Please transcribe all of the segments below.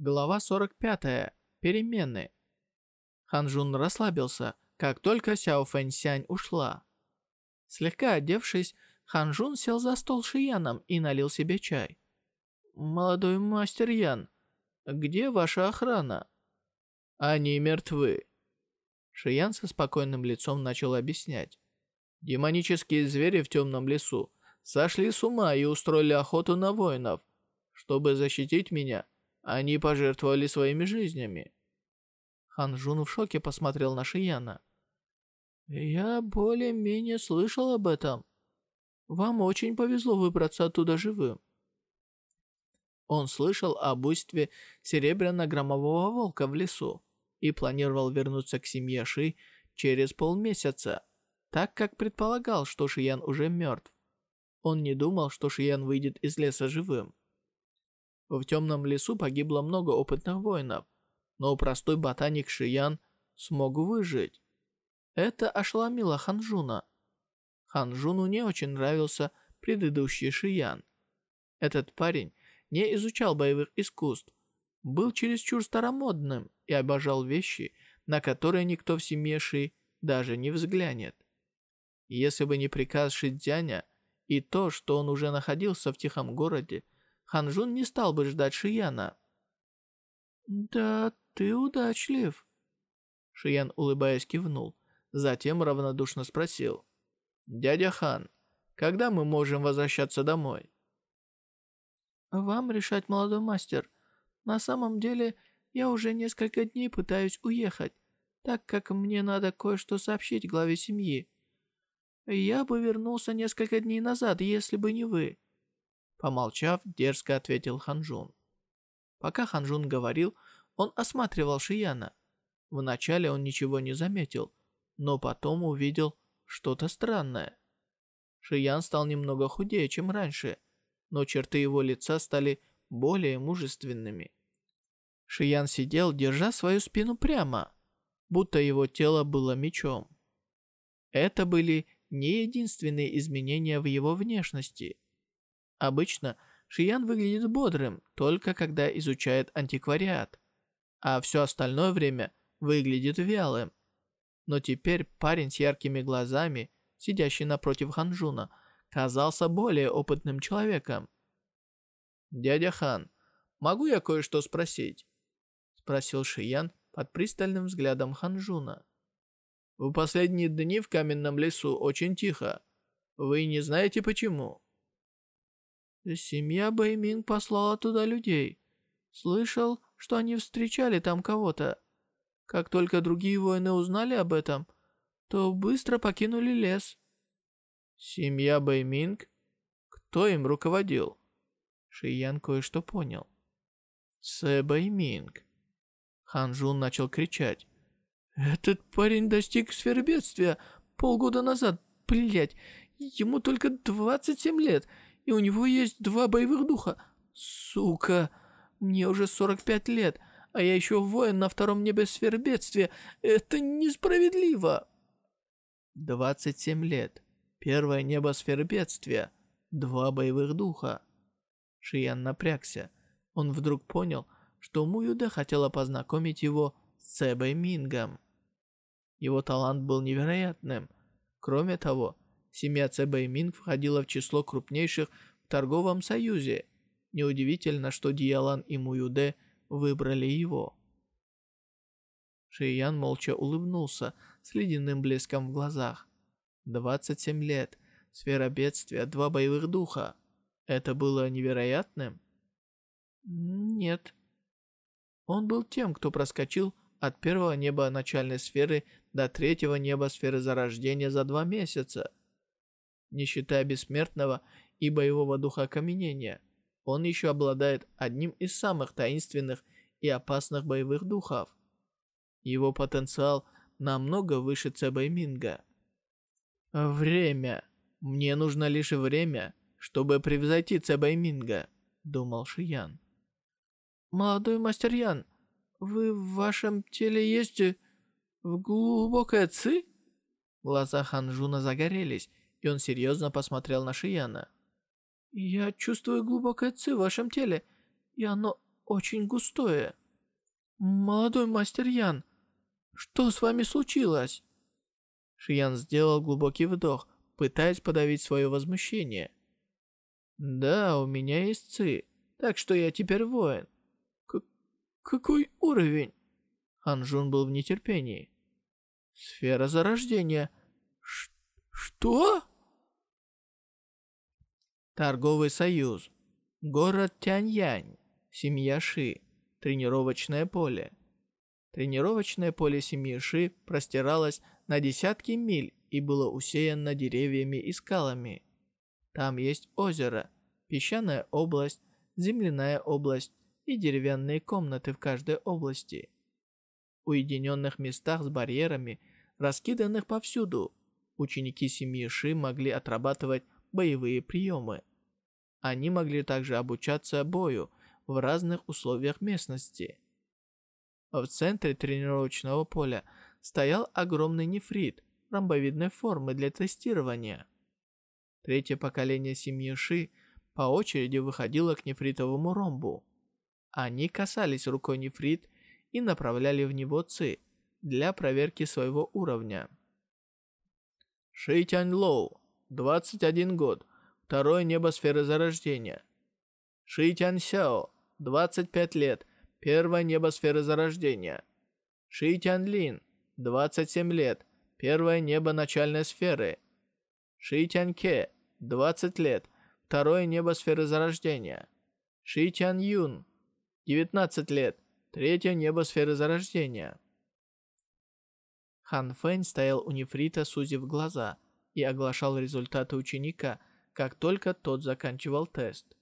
Глава 45. Перемены. Ханжун расслабился, как только Сяо Фэнсянь ушла. Слегка одевшись, Ханжун сел за стол Шияном и налил себе чай. «Молодой мастер Ян, где ваша охрана?» «Они мертвы». Шиян со спокойным лицом начал объяснять. «Демонические звери в темном лесу сошли с ума и устроили охоту на воинов. Чтобы защитить меня, они пожертвовали своими жизнями. Хан Жун в шоке посмотрел на Шияна. «Я более-менее слышал об этом. Вам очень повезло выбраться оттуда живым». Он слышал об буйстве серебряно-громового волка в лесу и планировал вернуться к семье Ши через полмесяца, так как предполагал, что Шиян уже мертв. Он не думал, что Шиян выйдет из леса живым. В темном лесу погибло много опытных воинов, но простой ботаник Шиян смог выжить. Это ошеломило Ханжуна. Ханжуну не очень нравился предыдущий Шиян. Этот парень не изучал боевых искусств, был чересчур старомодным и обожал вещи, на которые никто в семье Ши даже не взглянет. Если бы не приказ Шидзяня и то, что он уже находился в тихом городе, Ханжун не стал бы ждать Шияна. «Да, ты удачлив». Шиян, улыбаясь, кивнул. Затем равнодушно спросил. «Дядя Хан, когда мы можем возвращаться домой?» «Вам решать, молодой мастер. На самом деле, я уже несколько дней пытаюсь уехать, так как мне надо кое-что сообщить главе семьи. Я бы вернулся несколько дней назад, если бы не вы. Помолчав, дерзко ответил Ханжун. Пока Ханжун говорил, он осматривал Шияна. Вначале он ничего не заметил, но потом увидел что-то странное. Шиян стал немного худее, чем раньше, но черты его лица стали более мужественными. Шиян сидел, держа свою спину прямо, будто его тело было мечом. Это были не единственные изменения в его внешности – Обычно Шиян выглядит бодрым, только когда изучает антиквариат, а все остальное время выглядит вялым. Но теперь парень с яркими глазами, сидящий напротив Ханжуна, казался более опытным человеком. «Дядя Хан, могу я кое-что спросить?» Спросил Шиян под пристальным взглядом Ханжуна. «В последние дни в каменном лесу очень тихо. Вы не знаете почему?» Семья Бэймин послала туда людей. Слышал, что они встречали там кого-то. Как только другие воины узнали об этом, то быстро покинули лес. Семья Бэйминг? Кто им руководил? Шиян кое-что понял. Цэ Бэйминг. Ханжун начал кричать. Этот парень достиг сферы бедствия полгода назад, блять. Ему только 27 лет, и у него есть два боевых духа. Сука, мне уже 45 лет, а я еще воин на втором небе сфер. Это несправедливо. 27 лет. Первое небо сферы. Два боевых духа. Шиян напрягся. Он вдруг понял, что Муюда хотела познакомить его с Цебой Мингом. Его талант был невероятным. Кроме того, Семья Цэ Минг входила в число крупнейших в торговом союзе. Неудивительно, что Диалан и Муюде выбрали его. Шиян молча улыбнулся с ледяным блеском в глазах. 27 лет, сфера бедствия, два боевых духа. Это было невероятным? Нет. Он был тем, кто проскочил от первого неба начальной сферы до третьего неба сферы зарождения за два месяца. Не считая бессмертного и боевого духа окаменения, он еще обладает одним из самых таинственных и опасных боевых духов. Его потенциал намного выше Цебайминга. «Время. Мне нужно лишь время, чтобы превзойти Цебайминга», — думал Шиян. «Молодой мастер Ян, вы в вашем теле есть в глубокое ци?» Глаза Ханжуна загорелись, и он серьезно посмотрел на Шияна. «Я чувствую глубокое ци в вашем теле, и оно очень густое. Молодой мастер Ян, что с вами случилось? Шиян сделал глубокий вдох, пытаясь подавить свое возмущение. Да, у меня есть ци, так что я теперь воин. К какой уровень? Ханжун был в нетерпении. Сфера зарождения. Что? Торговый союз. Город Тяньянь. Семья Ши. Тренировочное поле. Тренировочное поле семьи Ши простиралось на десятки миль и было усеяно деревьями и скалами. Там есть озеро, песчаная область, земляная область и деревянные комнаты в каждой области. Уединенных местах с барьерами, раскиданных повсюду, ученики семьи Ши могли отрабатывать боевые приемы. Они могли также обучаться бою в разных условиях местности. В центре тренировочного поля стоял огромный нефрит ромбовидной формы для тестирования. Третье поколение семьи Ши по очереди выходило к нефритовому ромбу. Они касались рукой нефрит и направляли в него ци для проверки своего уровня. Ши Тянь Лоу, 21 год, второе небо сферы зарождения. Ши Тянь Сяо, 25 лет, первое небо сферы зарождения. Ши Тянь Лин, 27 лет, первое небо начальной сферы. Ши Тянь Ке, 20 лет, второе небо сферы зарождения. Ши Тянь Юн, 19 лет, третье небо сферы зарождения. Хан Фэнь стоял у нефрита, сузив глаза, и оглашал результаты ученика, как только тот заканчивал тест.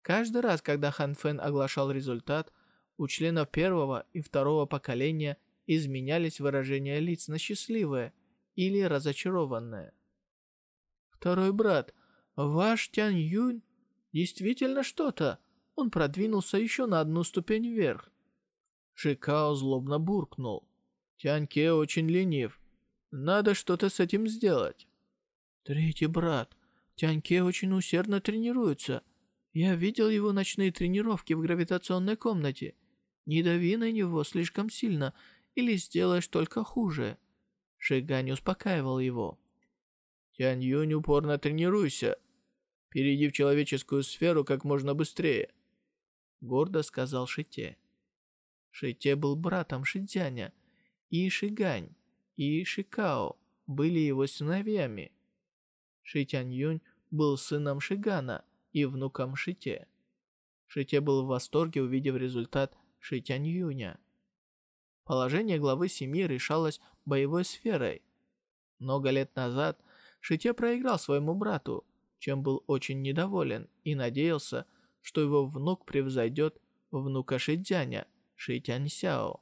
Каждый раз, когда Хан Фэн оглашал результат, у членов первого и второго поколения изменялись выражения лиц на счастливое или разочарованное. Второй брат, ваш Тянь Юнь, действительно что-то. Он продвинулся еще на одну ступень вверх. Шикао злобно буркнул. Тянь Ке очень ленив. Надо что-то с этим сделать. Третий брат, Тянь Ке очень усердно тренируется. Я видел его ночные тренировки в гравитационной комнате. Не дави на него слишком сильно, или сделаешь только хуже. Шигань успокаивал его. Тянь Юнь, упорно тренируйся. Перейди в человеческую сферу как можно быстрее. Гордо сказал Шите. Шите был братом Шидзяня, и Шигань, и Шикао были его сыновьями. Шитянь Юнь был сыном Шигана и внуком Шите. Шите был в восторге, увидев результат Шитянь Юня. Положение главы семьи решалось боевой сферой. Много лет назад Шите проиграл своему брату, чем был очень недоволен и надеялся, что его внук превзойдет внука Шидзяня, Шитянь Сяо.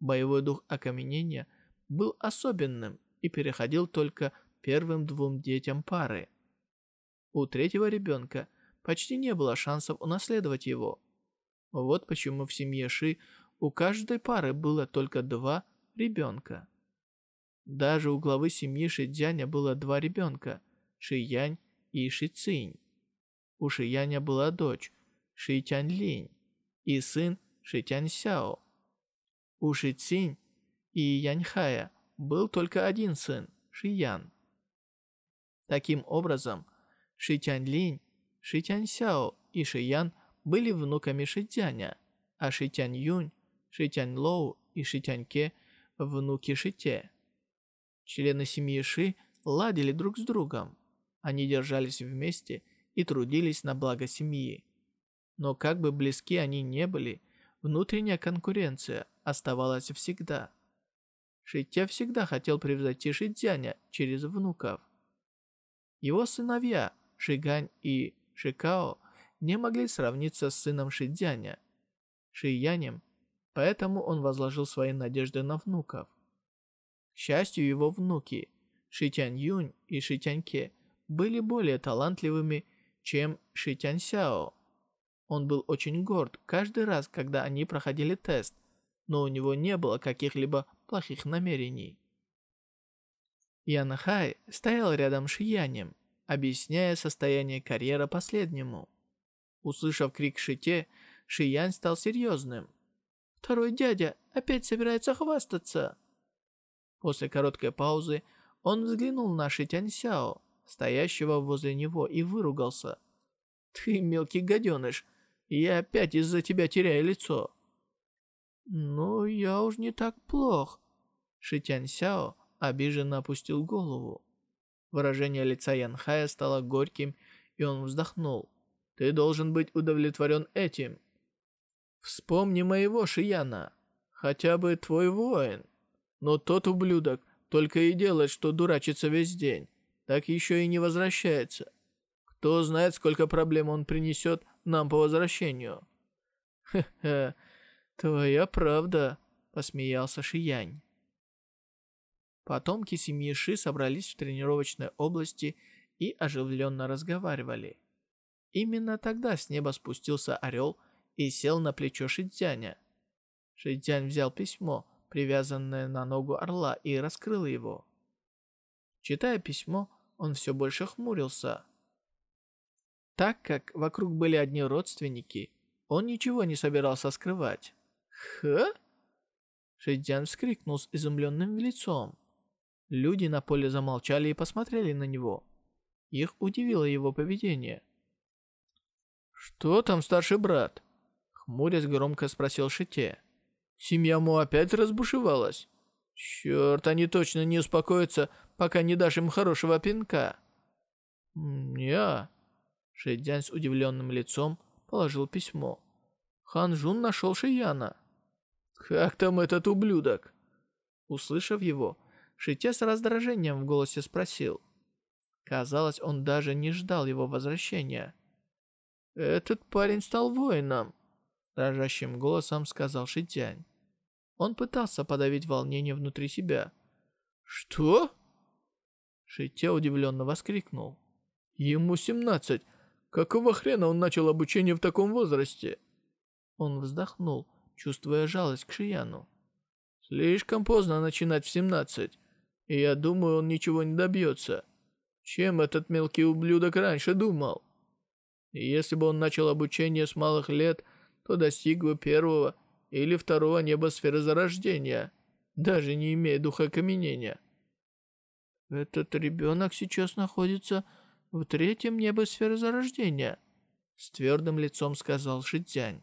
Боевой дух окаменения был особенным и переходил только первым двум детям пары. У третьего ребенка почти не было шансов унаследовать его. Вот почему в семье Ши у каждой пары было только два ребенка. Даже у главы семьи Шидзяня было два ребенка – Шиянь и Шицинь. У Шияня была дочь Шитянь Линь и сын Шитянь Сяо. У Шицинь и Яньхая был только один сын – Шиян. Таким образом, Шитянь Линь, Шитянь Сяо и Шиян были внуками Шитяня, а Шитянь Юнь Шитянь Лоу и Шитянь Ке – внуки Шите. Члены семьи Ши ладили друг с другом. Они держались вместе и трудились на благо семьи. Но как бы близки они не были, внутренняя конкуренция оставалась всегда. Шитя всегда хотел превзойти Шитяня через внуков. Его сыновья Шигань и Шикао не могли сравниться с сыном Шидзяня. Шиянем поэтому он возложил свои надежды на внуков. К счастью, его внуки Шитянь Юнь и Шитянь Ке были более талантливыми, чем Шитянь Сяо. Он был очень горд каждый раз, когда они проходили тест, но у него не было каких-либо плохих намерений. Ян Хай стоял рядом с Шиянем, объясняя состояние карьеры последнему. Услышав крик Шите, Шиянь стал серьезным. «Второй дядя опять собирается хвастаться!» После короткой паузы он взглянул на Шитянь Сяо, стоящего возле него, и выругался. «Ты мелкий гаденыш, я опять из-за тебя теряю лицо!» «Ну, я уж не так плох!» Шитянь Сяо обиженно опустил голову. Выражение лица Янхая стало горьким, и он вздохнул. «Ты должен быть удовлетворен этим. Вспомни моего Шияна, хотя бы твой воин. Но тот ублюдок только и делает, что дурачится весь день, так еще и не возвращается. Кто знает, сколько проблем он принесет нам по возвращению». «Хе-хе, твоя правда», — посмеялся Шиянь. Потомки семьи Ши собрались в тренировочной области и оживленно разговаривали. Именно тогда с неба спустился орел и сел на плечо Шидзяня. Шидзянь взял письмо, привязанное на ногу орла, и раскрыл его. Читая письмо, он все больше хмурился. Так как вокруг были одни родственники, он ничего не собирался скрывать. «Ха?» Шидзян вскрикнул с изумленным лицом. Люди на поле замолчали и посмотрели на него. Их удивило его поведение. «Что там, старший брат?» Хмурясь громко спросил Шите. «Семья Му опять разбушевалась? Черт, они точно не успокоятся, пока не дашь им хорошего пинка». «Не-а». Шидзянь с удивленным лицом положил письмо. Хан Жун нашел Шияна. «Как там этот ублюдок?» Услышав его, Шите с раздражением в голосе спросил. Казалось, он даже не ждал его возвращения. «Этот парень стал воином», — дрожащим голосом сказал Шитянь. Он пытался подавить волнение внутри себя. «Что?» Шите удивленно воскликнул. «Ему семнадцать. Какого хрена он начал обучение в таком возрасте?» Он вздохнул, чувствуя жалость к Шияну. «Слишком поздно начинать в семнадцать. И я думаю, он ничего не добьется. Чем этот мелкий ублюдок раньше думал? Если бы он начал обучение с малых лет, то достиг бы первого или второго небосферы зарождения, даже не имея духа каменения. Этот ребенок сейчас находится в третьем небосфере зарождения, с твердым лицом сказал Шитянь.